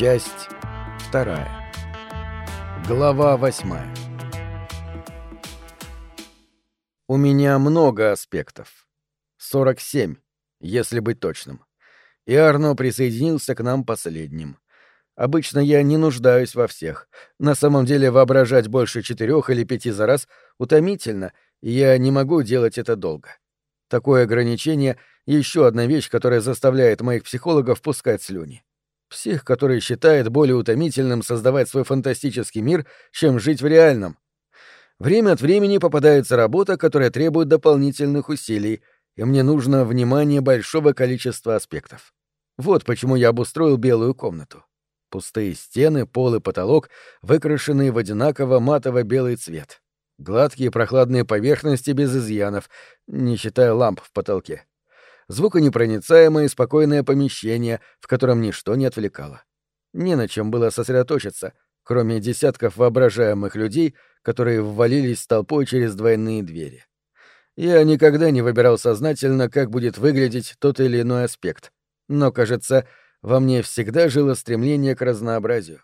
Часть вторая. Глава восьмая. У меня много аспектов. 47, если быть точным. И Арно присоединился к нам последним. Обычно я не нуждаюсь во всех. На самом деле воображать больше четырех или пяти за раз утомительно, и я не могу делать это долго. Такое ограничение — еще одна вещь, которая заставляет моих психологов пускать слюни. Псих, который считает более утомительным создавать свой фантастический мир, чем жить в реальном. Время от времени попадается работа, которая требует дополнительных усилий, и мне нужно внимание большого количества аспектов. Вот почему я обустроил белую комнату. Пустые стены, пол и потолок, выкрашенные в одинаково матово-белый цвет. Гладкие прохладные поверхности без изъянов, не считая ламп в потолке звуконепроницаемое и спокойное помещение, в котором ничто не отвлекало. Не на чем было сосредоточиться, кроме десятков воображаемых людей, которые ввалились толпой через двойные двери. Я никогда не выбирал сознательно, как будет выглядеть тот или иной аспект, но, кажется, во мне всегда жило стремление к разнообразию.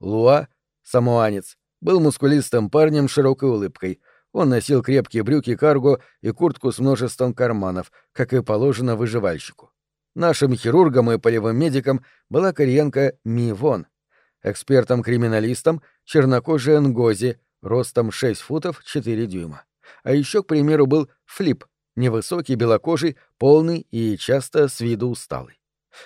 Луа, самоанец, был мускулистым парнем с широкой улыбкой — он носил крепкие брюки карго и куртку с множеством карманов, как и положено выживальщику. Нашим хирургом и полевым медиком была кореянка Ми Вон. Экспертом-криминалистом — чернокожий Нгози, ростом 6 футов 4 дюйма. А еще, к примеру, был Флип, невысокий, белокожий, полный и часто с виду усталый.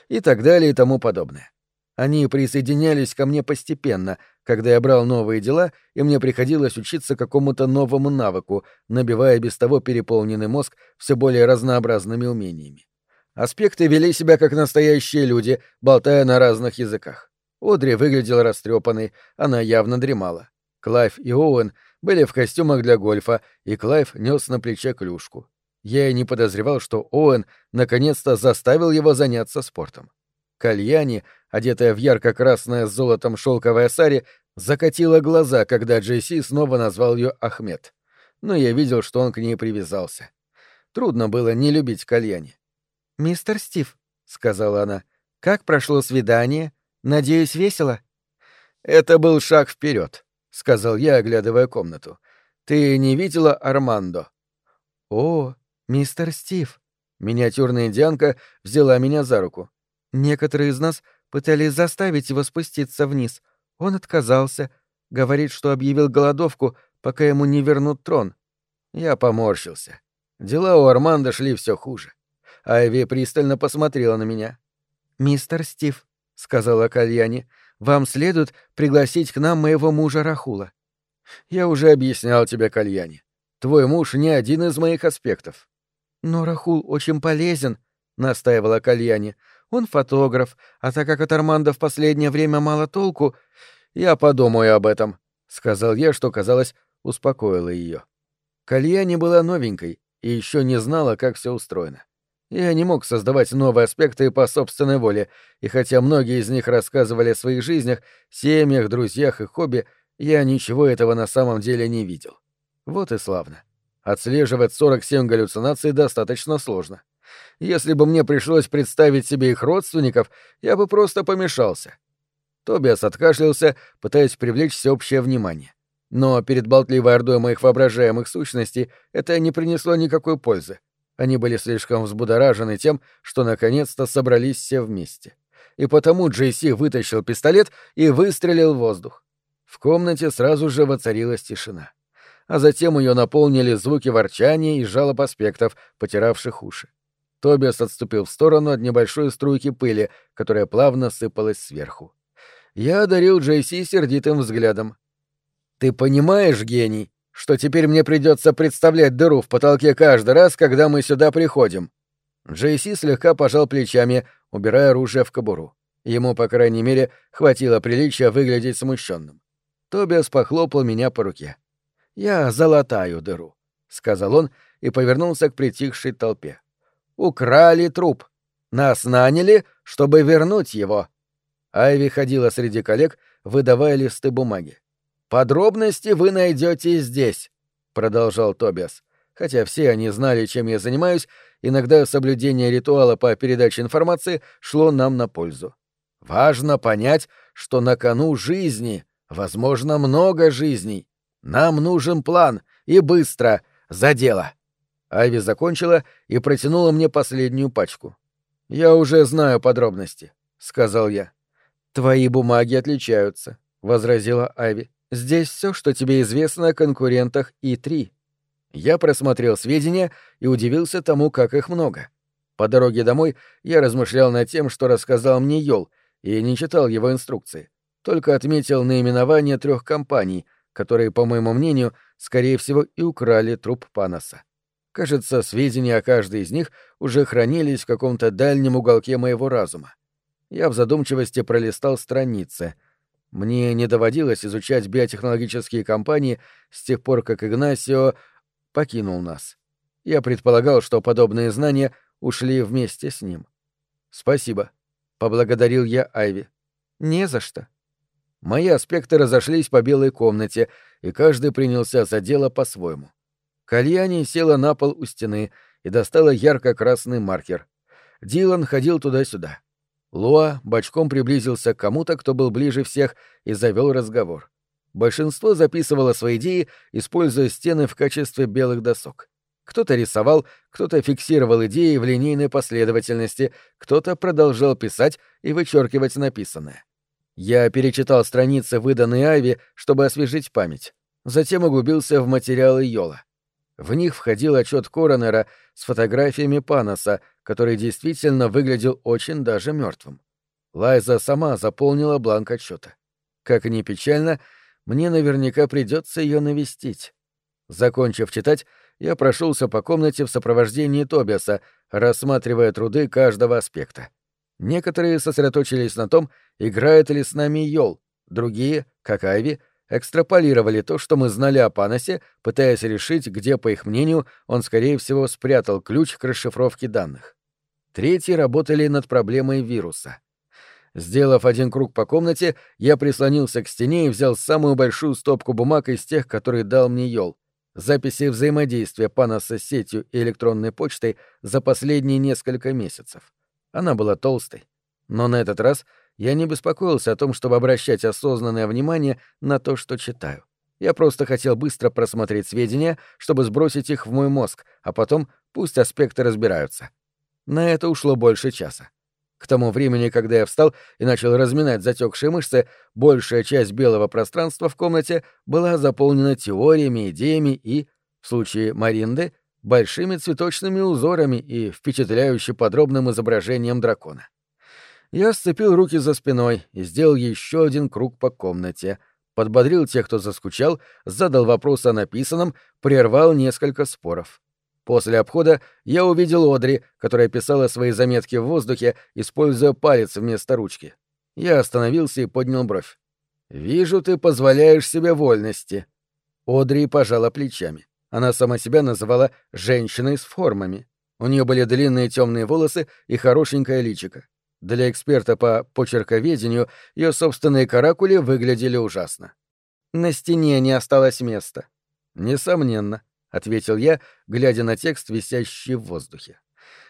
И так далее и тому подобное. Они присоединялись ко мне постепенно, когда я брал новые дела, и мне приходилось учиться какому-то новому навыку, набивая без того переполненный мозг все более разнообразными умениями. Аспекты вели себя как настоящие люди, болтая на разных языках. Одри выглядела растрепанной, она явно дремала. Клайв и Оуэн были в костюмах для гольфа, и Клайв нес на плече клюшку. Я и не подозревал, что Оуэн наконец-то заставил его заняться спортом. Кальяни, одетая в ярко-красное с золотом шелковое сари, закатила глаза, когда Джесси снова назвал ее Ахмед. Но я видел, что он к ней привязался. Трудно было не любить Кальяни. «Мистер Стив», — сказала она, — «как прошло свидание? Надеюсь, весело?» «Это был шаг вперед, сказал я, оглядывая комнату. «Ты не видела Армандо?» «О, мистер Стив!» Миниатюрная индианка взяла меня за руку. Некоторые из нас пытались заставить его спуститься вниз. Он отказался, говорит, что объявил голодовку, пока ему не вернут трон. Я поморщился. Дела у Арманда шли все хуже. Айви пристально посмотрела на меня. «Мистер Стив», — сказала Кальяни, — «вам следует пригласить к нам моего мужа Рахула». «Я уже объяснял тебе, Кальяни. Твой муж не один из моих аспектов». «Но Рахул очень полезен», — настаивала Кальяни. Он фотограф, а так как от Армандо в последнее время мало толку, я подумаю об этом, сказал я, что, казалось, успокоило ее. Кальяни была новенькой и еще не знала, как все устроено. Я не мог создавать новые аспекты по собственной воле, и хотя многие из них рассказывали о своих жизнях, семьях, друзьях и хобби, я ничего этого на самом деле не видел. Вот и славно. Отслеживать 47 галлюцинаций достаточно сложно. Если бы мне пришлось представить себе их родственников, я бы просто помешался. Тобиас откашлялся, пытаясь привлечь всеобщее внимание. Но перед болтливой ордой моих воображаемых сущностей это не принесло никакой пользы. Они были слишком взбудоражены тем, что наконец-то собрались все вместе. И потому Джейси вытащил пистолет и выстрелил в воздух. В комнате сразу же воцарилась тишина. А затем ее наполнили звуки ворчания и жалоб аспектов, потиравших уши. Тобиас отступил в сторону от небольшой струйки пыли, которая плавно сыпалась сверху. Я одарил Джейси сердитым взглядом. «Ты понимаешь, гений, что теперь мне придется представлять дыру в потолке каждый раз, когда мы сюда приходим?» Джейси слегка пожал плечами, убирая оружие в кобуру. Ему, по крайней мере, хватило приличия выглядеть смущенным. Тобиас похлопал меня по руке. «Я залатаю дыру», — сказал он и повернулся к притихшей толпе украли труп. Нас наняли, чтобы вернуть его. Айви ходила среди коллег, выдавая листы бумаги. Подробности вы найдете здесь, продолжал Тобиас. Хотя все они знали, чем я занимаюсь, иногда соблюдение ритуала по передаче информации шло нам на пользу. Важно понять, что на кону жизни, возможно, много жизней. Нам нужен план, и быстро, за дело. Айви закончила и протянула мне последнюю пачку. «Я уже знаю подробности», — сказал я. «Твои бумаги отличаются», — возразила Айви. «Здесь все, что тебе известно о конкурентах И-3». Я просмотрел сведения и удивился тому, как их много. По дороге домой я размышлял над тем, что рассказал мне Йол, и не читал его инструкции. Только отметил наименование трех компаний, которые, по моему мнению, скорее всего, и украли труп Паноса. Кажется, сведения о каждой из них уже хранились в каком-то дальнем уголке моего разума. Я в задумчивости пролистал страницы. Мне не доводилось изучать биотехнологические компании с тех пор, как Игнасио покинул нас. Я предполагал, что подобные знания ушли вместе с ним. «Спасибо», — поблагодарил я Айви. «Не за что». Мои аспекты разошлись по белой комнате, и каждый принялся за дело по-своему. Кальяни села на пол у стены и достала ярко-красный маркер. Дилан ходил туда-сюда. Луа бочком приблизился к кому-то, кто был ближе всех, и завел разговор. Большинство записывало свои идеи, используя стены в качестве белых досок. Кто-то рисовал, кто-то фиксировал идеи в линейной последовательности, кто-то продолжал писать и вычеркивать написанное. Я перечитал страницы, выданные Айви, чтобы освежить память. Затем углубился в материалы Йола. В них входил отчет Коронера с фотографиями Паноса, который действительно выглядел очень даже мертвым. Лайза сама заполнила бланк отчета. Как ни печально, мне наверняка придется ее навестить. Закончив читать, я прошелся по комнате в сопровождении Тобиаса, рассматривая труды каждого аспекта. Некоторые сосредоточились на том, играет ли с нами Йол, другие, как Айви, экстраполировали то, что мы знали о Паносе, пытаясь решить, где, по их мнению, он, скорее всего, спрятал ключ к расшифровке данных. Третьи работали над проблемой вируса. Сделав один круг по комнате, я прислонился к стене и взял самую большую стопку бумаг из тех, которые дал мне Йол. Записи взаимодействия Паноса с сетью и электронной почтой за последние несколько месяцев. Она была толстой. Но на этот раз я не беспокоился о том, чтобы обращать осознанное внимание на то, что читаю. Я просто хотел быстро просмотреть сведения, чтобы сбросить их в мой мозг, а потом пусть аспекты разбираются. На это ушло больше часа. К тому времени, когда я встал и начал разминать затекшие мышцы, большая часть белого пространства в комнате была заполнена теориями, идеями и, в случае Маринды, большими цветочными узорами и впечатляюще подробным изображением дракона. Я сцепил руки за спиной и сделал еще один круг по комнате, подбодрил тех, кто заскучал, задал вопрос о написанном, прервал несколько споров. После обхода я увидел Одри, которая писала свои заметки в воздухе, используя палец вместо ручки. Я остановился и поднял бровь. «Вижу, ты позволяешь себе вольности». Одри пожала плечами. Она сама себя называла «женщиной с формами». У нее были длинные темные волосы и хорошенькое личико. Для эксперта по почерковедению ее собственные каракули выглядели ужасно. На стене не осталось места. Несомненно, ответил я, глядя на текст, висящий в воздухе.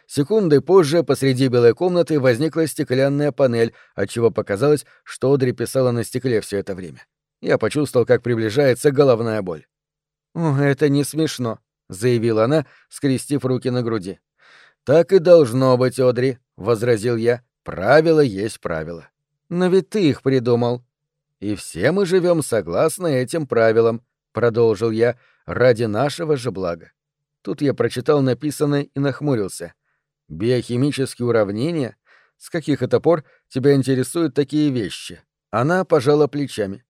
Секунды позже посреди белой комнаты возникла стеклянная панель, отчего показалось, что Одри писала на стекле все это время. Я почувствовал, как приближается головная боль. «О, это не смешно», — заявила она, скрестив руки на груди. «Так и должно быть, Одри», — возразил я. Правило есть правило. Но ведь ты их придумал. И все мы живем согласно этим правилам, продолжил я, ради нашего же блага. Тут я прочитал написанное и нахмурился. Биохимические уравнения? С каких это пор тебя интересуют такие вещи? Она пожала плечами.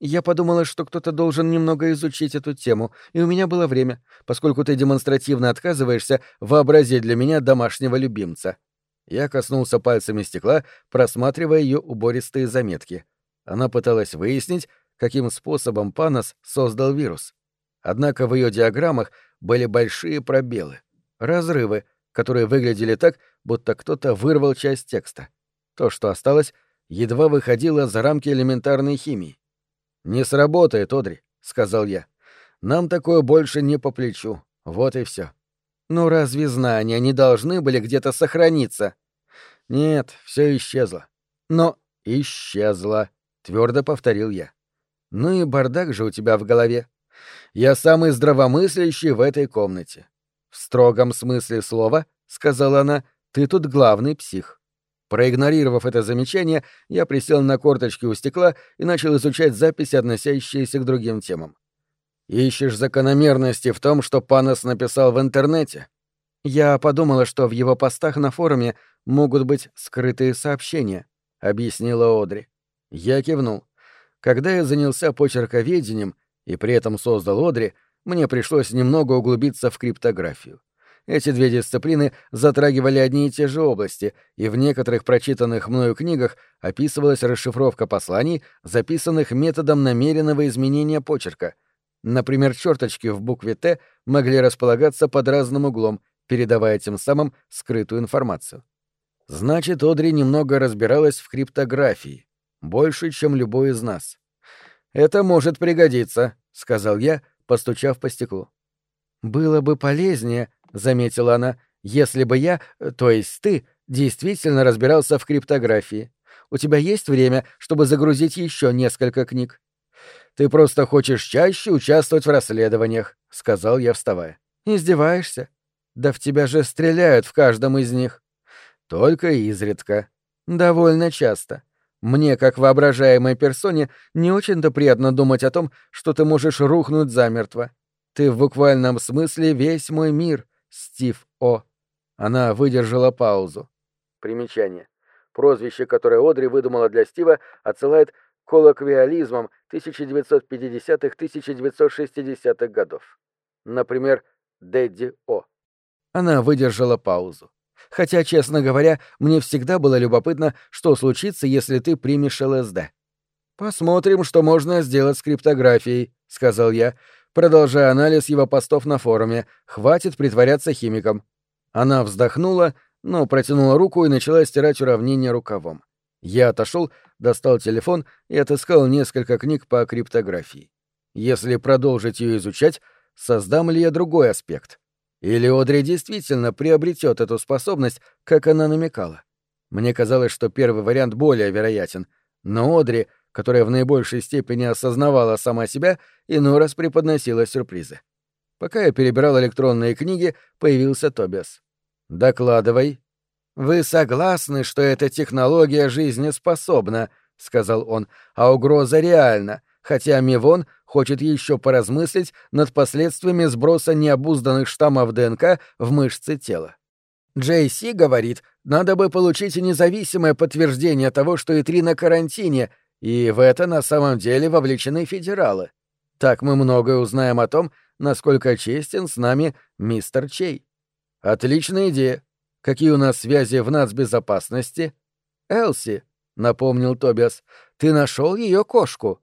Я подумала, что кто-то должен немного изучить эту тему, и у меня было время, поскольку ты демонстративно отказываешься вообразить для меня домашнего любимца. Я коснулся пальцами стекла, просматривая ее убористые заметки. Она пыталась выяснить, каким способом Панос создал вирус. Однако в ее диаграммах были большие пробелы, разрывы, которые выглядели так, будто кто-то вырвал часть текста. То, что осталось, едва выходило за рамки элементарной химии. «Не сработает, Одри», — сказал я. «Нам такое больше не по плечу. Вот и все. Но разве знания не должны были где-то сохраниться? Нет, все исчезло. Но Исчезла, твердо повторил я. Ну и бардак же у тебя в голове. Я самый здравомыслящий в этой комнате. В строгом смысле слова, сказала она, ты тут главный псих. Проигнорировав это замечание, я присел на корточки у стекла и начал изучать записи, относящиеся к другим темам. «Ищешь закономерности в том, что Панос написал в интернете?» «Я подумала, что в его постах на форуме могут быть скрытые сообщения», — объяснила Одри. Я кивнул. Когда я занялся почерковедением и при этом создал Одри, мне пришлось немного углубиться в криптографию. Эти две дисциплины затрагивали одни и те же области, и в некоторых прочитанных мною книгах описывалась расшифровка посланий, записанных методом намеренного изменения почерка. Например, черточки в букве «Т» могли располагаться под разным углом, передавая тем самым скрытую информацию. Значит, Одри немного разбиралась в криптографии. Больше, чем любой из нас. «Это может пригодиться», — сказал я, постучав по стеклу. «Было бы полезнее», заметила она, если бы я, то есть ты, действительно разбирался в криптографии. У тебя есть время, чтобы загрузить еще несколько книг? Ты просто хочешь чаще участвовать в расследованиях, сказал я, вставая. Издеваешься? Да в тебя же стреляют в каждом из них. Только изредка. Довольно часто. Мне, как воображаемой персоне, не очень-то приятно думать о том, что ты можешь рухнуть замертво. Ты в буквальном смысле весь мой мир, Стив О. Она выдержала паузу. Примечание. Прозвище, которое Одри выдумала для Стива, отсылает к 1950-1960-х годов. Например, Дэдди О. Она выдержала паузу. Хотя, честно говоря, мне всегда было любопытно, что случится, если ты примешь ЛСД. «Посмотрим, что можно сделать с криптографией», — сказал я, продолжая анализ его постов на форуме. Хватит притворяться химиком. Она вздохнула, но протянула руку и начала стирать уравнение рукавом. Я отошел, достал телефон и отыскал несколько книг по криптографии. Если продолжить ее изучать, создам ли я другой аспект? Или Одри действительно приобретет эту способность, как она намекала? Мне казалось, что первый вариант более вероятен, но Одри — которая в наибольшей степени осознавала сама себя, иной раз преподносила сюрпризы. Пока я перебирал электронные книги, появился Тобиас. «Докладывай». «Вы согласны, что эта технология жизнеспособна?» — сказал он, — «а угроза реальна, хотя Мивон хочет еще поразмыслить над последствиями сброса необузданных штаммов ДНК в мышцы тела. Джейси говорит, надо бы получить независимое подтверждение того, что Итри на карантине, и в это на самом деле вовлечены федералы. Так мы многое узнаем о том, насколько честен с нами мистер Чей. Отличная идея. Какие у нас связи в нацбезопасности? Элси, напомнил Тобиас, ты нашел ее кошку?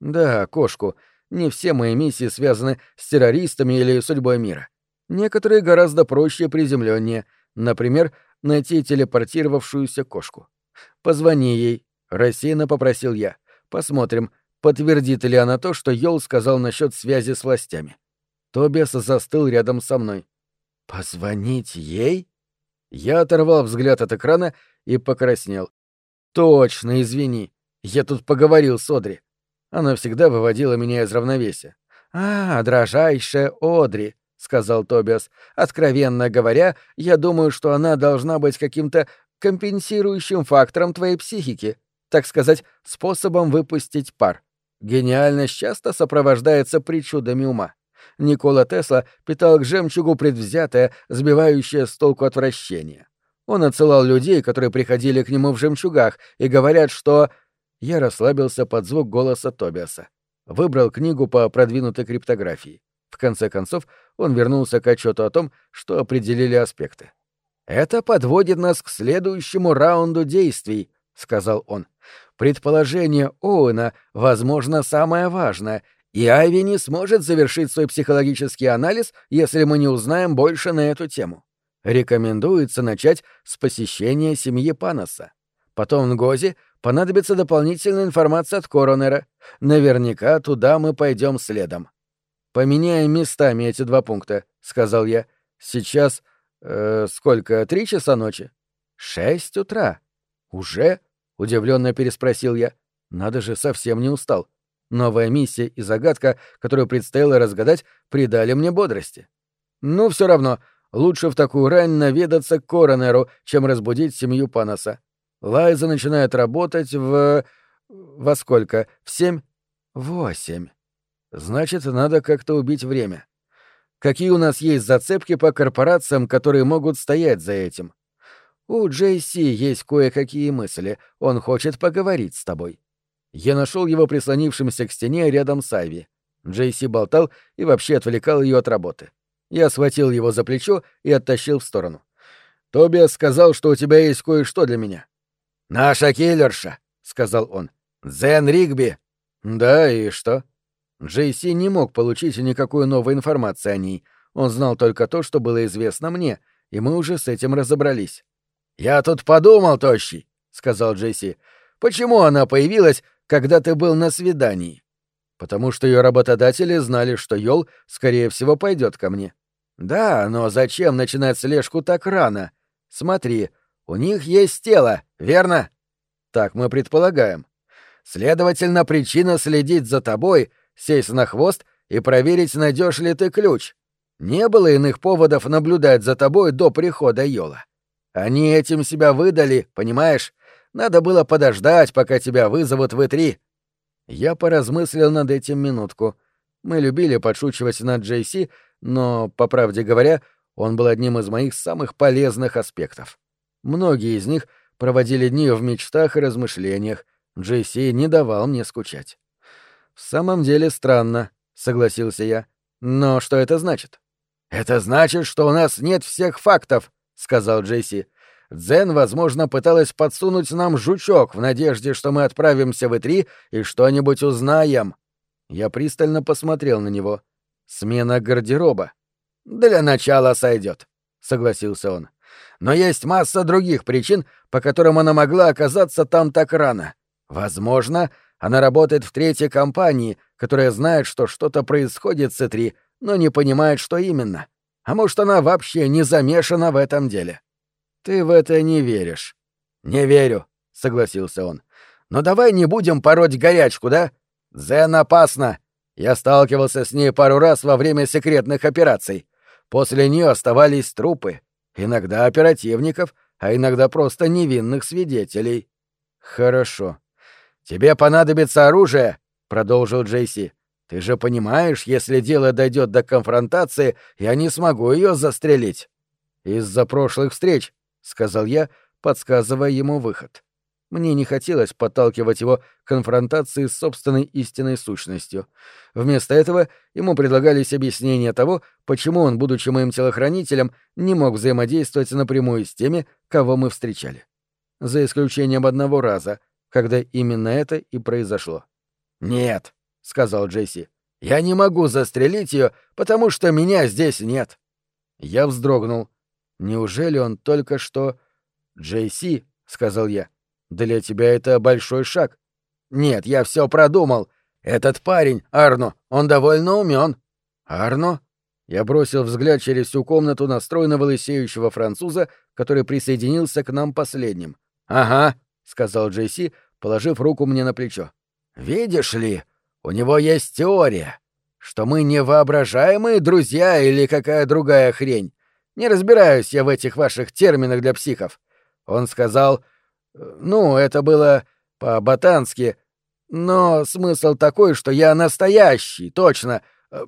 Да, кошку. Не все мои миссии связаны с террористами или судьбой мира. Некоторые гораздо проще и приземленнее. Например, найти телепортировавшуюся кошку. Позвони ей, Рассеянно попросил я. Посмотрим, подтвердит ли она то, что Йол сказал насчет связи с властями. Тобиас застыл рядом со мной. «Позвонить ей?» Я оторвал взгляд от экрана и покраснел. «Точно, извини. Я тут поговорил с Одри. Она всегда выводила меня из равновесия. «А, дрожайшая Одри», — сказал Тобиас. «Откровенно говоря, я думаю, что она должна быть каким-то компенсирующим фактором твоей психики так сказать, способом выпустить пар. Гениальность часто сопровождается причудами ума. Никола Тесла питал к жемчугу предвзятое, сбивающее с толку отвращение. Он отсылал людей, которые приходили к нему в жемчугах, и говорят, что... Я расслабился под звук голоса Тобиаса. Выбрал книгу по продвинутой криптографии. В конце концов, он вернулся к отчету о том, что определили аспекты. «Это подводит нас к следующему раунду действий», — сказал он. Предположение Оуэна, возможно, самое важное, и Айви не сможет завершить свой психологический анализ, если мы не узнаем больше на эту тему. Рекомендуется начать с посещения семьи Паноса. Потом в понадобится дополнительная информация от коронера. Наверняка туда мы пойдем следом. «Поменяем местами эти два пункта», — сказал я. «Сейчас... Э, сколько? Три часа ночи?» «Шесть утра. Уже?» удивленно переспросил я. Надо же, совсем не устал. Новая миссия и загадка, которую предстояло разгадать, придали мне бодрости. Ну, все равно, лучше в такую рань наведаться к коронеру, чем разбудить семью Паноса. Лайза начинает работать в... Во сколько? В семь? Восемь. Значит, надо как-то убить время. Какие у нас есть зацепки по корпорациям, которые могут стоять за этим? У Джейси есть кое-какие мысли. Он хочет поговорить с тобой. Я нашел его прислонившимся к стене рядом с Айви. Джейси болтал и вообще отвлекал ее от работы. Я схватил его за плечо и оттащил в сторону. «Тобиас сказал, что у тебя есть кое-что для меня». «Наша киллерша», — сказал он. «Дзен Ригби». «Да, и что?» Джейси не мог получить никакой новой информации о ней. Он знал только то, что было известно мне, и мы уже с этим разобрались. «Я тут подумал, Тощий», — сказал Джейси. «Почему она появилась, когда ты был на свидании?» «Потому что ее работодатели знали, что Йол, скорее всего, пойдет ко мне». «Да, но зачем начинать слежку так рано? Смотри, у них есть тело, верно?» «Так мы предполагаем. Следовательно, причина следить за тобой — сесть на хвост и проверить, найдешь ли ты ключ. Не было иных поводов наблюдать за тобой до прихода Йола. Они этим себя выдали, понимаешь? Надо было подождать, пока тебя вызовут в И-3. Я поразмыслил над этим минутку. Мы любили подшучивать над Джейси, но, по правде говоря, он был одним из моих самых полезных аспектов. Многие из них проводили дни в мечтах и размышлениях. Джейси не давал мне скучать. «В самом деле странно», — согласился я. «Но что это значит?» «Это значит, что у нас нет всех фактов», — сказал Джейси. «Дзен, возможно, пыталась подсунуть нам жучок в надежде, что мы отправимся в И-3 и что-нибудь узнаем». Я пристально посмотрел на него. «Смена гардероба». «Для начала сойдет», — согласился он. «Но есть масса других причин, по которым она могла оказаться там так рано. Возможно, она работает в третьей компании, которая знает, что что-то происходит с И3, но не понимает, что именно. А может, она вообще не замешана в этом деле. Ты в это не веришь. Не верю, согласился он. Но давай не будем пороть горячку, да? Зен опасно. Я сталкивался с ней пару раз во время секретных операций. После нее оставались трупы. Иногда оперативников, а иногда просто невинных свидетелей. Хорошо, «Тебе понадобится оружие», — продолжил Джейси. «Ты же понимаешь, если дело дойдет до конфронтации, я не смогу ее застрелить». «Из-за прошлых встреч», — сказал я, подсказывая ему выход. Мне не хотелось подталкивать его к конфронтации с собственной истинной сущностью. Вместо этого ему предлагались объяснения того, почему он, будучи моим телохранителем, не мог взаимодействовать напрямую с теми, кого мы встречали. За исключением одного раза, когда именно это и произошло. «Нет», — сказал Джесси, — «я не могу застрелить ее, потому что меня здесь нет». Я вздрогнул. Неужели он только что... «Джейси», — сказал я, — «для тебя это большой шаг». «Нет, я все продумал. Этот парень, Арно, он довольно умен». «Арно?» Я бросил взгляд через всю комнату на стройного лысеющего француза, который присоединился к нам последним. «Ага», сказал Джейси, положив руку мне на плечо. Видишь ли, у него есть теория, что мы невоображаемые друзья или какая другая хрень. Не разбираюсь я в этих ваших терминах для психов. Он сказал, ну, это было по-ботански, но смысл такой, что я настоящий, точно.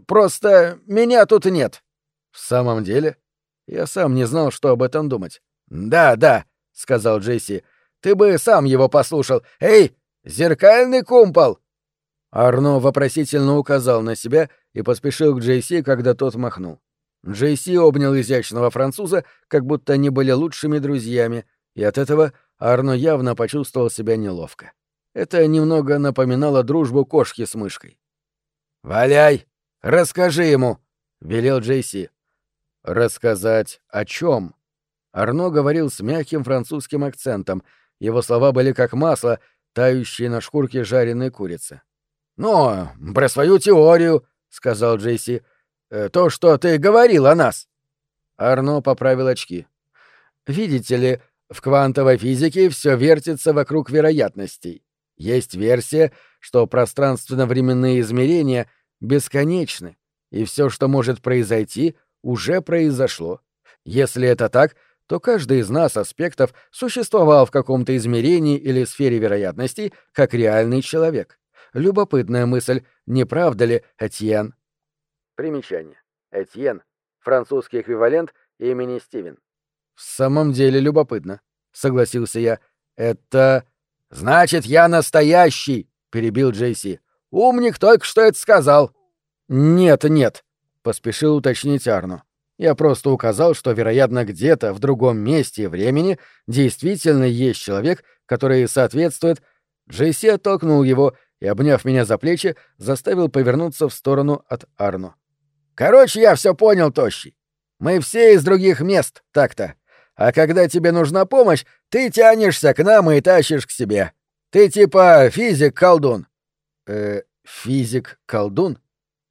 Просто меня тут нет. В самом деле, я сам не знал, что об этом думать. Да, да, сказал Джейси. Ты бы сам его послушал. Эй, зеркальный кумпол!» Арно вопросительно указал на себя и поспешил к Джейси, когда тот махнул. Джейси обнял изящного француза, как будто они были лучшими друзьями, и от этого Арно явно почувствовал себя неловко. Это немного напоминало дружбу кошки с мышкой. «Валяй! Расскажи ему!» — велел Джейси. «Рассказать о чем? Арно говорил с мягким французским акцентом — его слова были как масло, тающие на шкурке жареной курицы. «Ну, про свою теорию», — сказал Джейси. «Э, «То, что ты говорил о нас». Арно поправил очки. «Видите ли, В квантовой физике все вертится вокруг вероятностей. Есть версия, что пространственно-временные измерения бесконечны, и все, что может произойти, уже произошло. Если это так, то каждый из нас аспектов существовал в каком-то измерении или сфере вероятностей как реальный человек. Любопытная мысль, не правда ли, Этьен? Примечание. Этьен — французский эквивалент имени Стивен. В самом деле любопытно, согласился я. Это... Значит, я настоящий, перебил Джейси. Умник только что это сказал. Нет, нет, поспешил уточнить Арно. Я просто указал, что, вероятно, где-то в другом месте и времени действительно есть человек, который соответствует... Джейси оттолкнул его и, обняв меня за плечи, заставил повернуться в сторону от Арно. «Короче, я все понял, Тощий. Мы все из других мест, так-то. А когда тебе нужна помощь, ты тянешься к нам и тащишь к себе. Ты типа физик-колдун». «Э, физик-колдун?»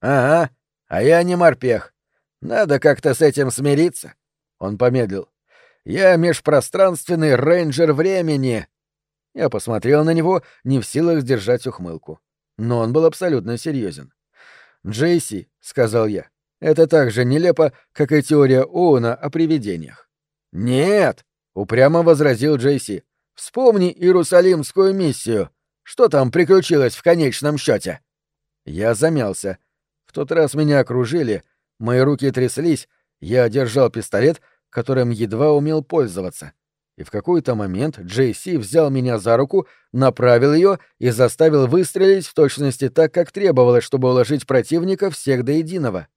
«Ага, а я не морпех. Надо как-то с этим смириться». Он помедлил. «Я межпространственный рейнджер времени». Я посмотрел на него, не в силах сдержать ухмылку. Но он был абсолютно серьезен. «Джейси», — сказал я, — «это так же нелепо, как и теория Оуна о привидениях». «Нет», — упрямо возразил Джейси. «Вспомни Иерусалимскую миссию. Что там приключилось в конечном счете?» Я замялся. В тот раз меня окружили, мои руки тряслись, я держал пистолет, которым едва умел пользоваться. И в какой-то момент Джейси взял меня за руку, направил ее и заставил выстрелить в точности так, как требовалось, чтобы уложить противника всех до единого.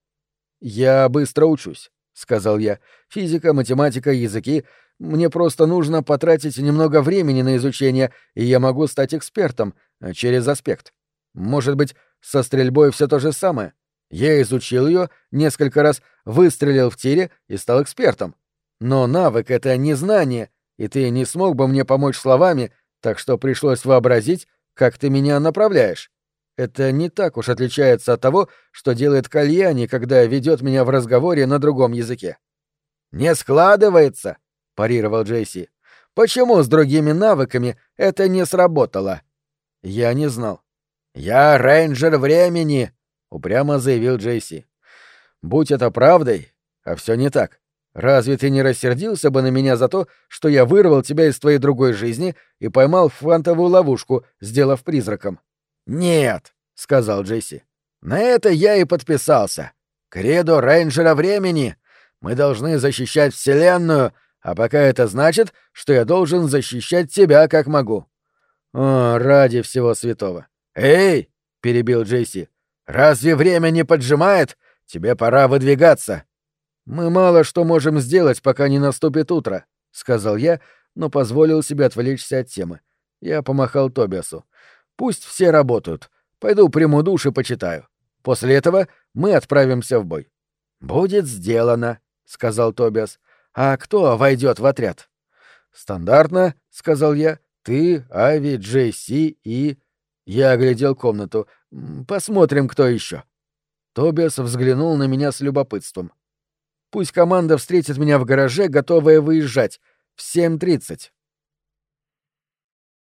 «Я быстро учусь», — сказал я. «Физика, математика, языки. Мне просто нужно потратить немного времени на изучение, и я могу стать экспертом э, через аспект. Может быть, со стрельбой все то же самое. Я изучил ее, несколько раз выстрелил в тире и стал экспертом. Но навык — это не знание, и ты не смог бы мне помочь словами, так что пришлось вообразить, как ты меня направляешь. Это не так уж отличается от того, что делает Кальяни, когда ведет меня в разговоре на другом языке. «Не складывается», — парировал Джейси. «Почему с другими навыками это не сработало?» Я не знал. «Я рейнджер времени», — упрямо заявил Джейси. «Будь это правдой, а все не так. Разве ты не рассердился бы на меня за то, что я вырвал тебя из твоей другой жизни и поймал фантовую ловушку, сделав призраком? Нет, сказал Джесси. На это я и подписался. Кредо рейнджера времени. Мы должны защищать Вселенную, а пока это значит, что я должен защищать тебя как могу. О, ради всего святого. Эй, перебил Джесси. Разве время не поджимает? Тебе пора выдвигаться. «Мы мало что можем сделать, пока не наступит утро», — сказал я, но позволил себе отвлечься от темы. Я помахал Тобиасу. «Пусть все работают. Пойду приму душ и почитаю. После этого мы отправимся в бой». «Будет сделано», — сказал Тобиас. «А кто войдет в отряд?» «Стандартно», — сказал я. «Ты, Ави, Джейси и...» Я оглядел комнату. «Посмотрим, кто еще. Тобиас взглянул на меня с любопытством. Пусть команда встретит меня в гараже, готовая выезжать. В 7.30.